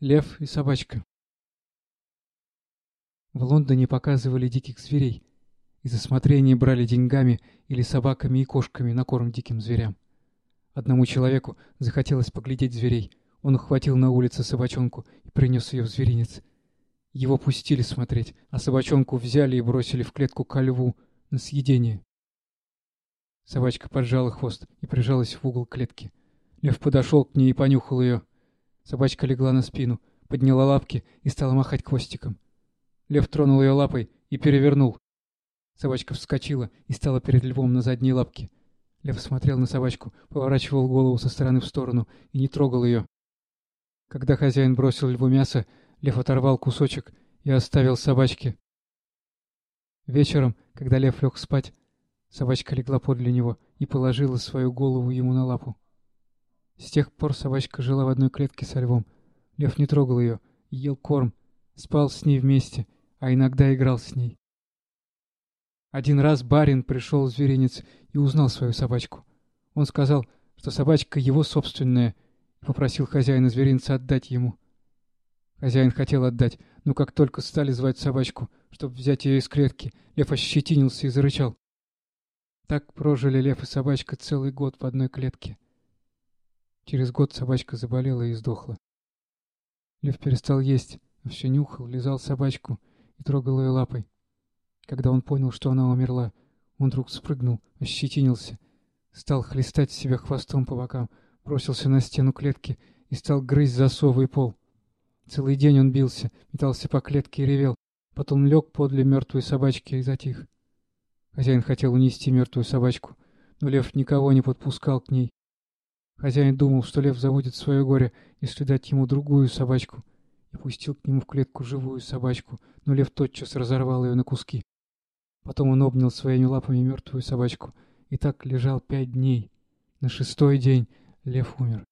Лев и собачка. В Лондоне показывали диких зверей. Из осмотрения брали деньгами или собаками и кошками на корм диким зверям. Одному человеку захотелось поглядеть зверей. Он ухватил на улице собачонку и принес ее в зверинец. Его пустили смотреть, а собачонку взяли и бросили в клетку ко льву на съедение. Собачка поджала хвост и прижалась в угол клетки. Лев подошел к ней и понюхал ее. Собачка легла на спину, подняла лапки и стала махать хвостиком. Лев тронул ее лапой и перевернул. Собачка вскочила и стала перед львом на задние лапки. Лев смотрел на собачку, поворачивал голову со стороны в сторону и не трогал ее. Когда хозяин бросил льву мясо, лев оторвал кусочек и оставил собачке. Вечером, когда лев лег спать, собачка легла подле него и положила свою голову ему на лапу. С тех пор собачка жила в одной клетке со львом. Лев не трогал ее, ел корм, спал с ней вместе, а иногда играл с ней. Один раз барин пришел в зверинец и узнал свою собачку. Он сказал, что собачка его собственная, и попросил хозяина зверинца отдать ему. Хозяин хотел отдать, но как только стали звать собачку, чтобы взять ее из клетки, лев ощетинился и зарычал. Так прожили лев и собачка целый год в одной клетке. Через год собачка заболела и сдохла. Лев перестал есть, а все нюхал, лизал собачку и трогал ее лапой. Когда он понял, что она умерла, он вдруг спрыгнул, ощетинился, стал хлестать себя хвостом по бокам, бросился на стену клетки и стал грызть засовый пол. Целый день он бился, метался по клетке и ревел, потом лег подле мертвой собачки и затих. Хозяин хотел унести мертвую собачку, но лев никого не подпускал к ней, Хозяин думал, что лев забудет свое горе, если дать ему другую собачку, и пустил к нему в клетку живую собачку, но лев тотчас разорвал ее на куски. Потом он обнял своими лапами мертвую собачку и так лежал пять дней. На шестой день лев умер.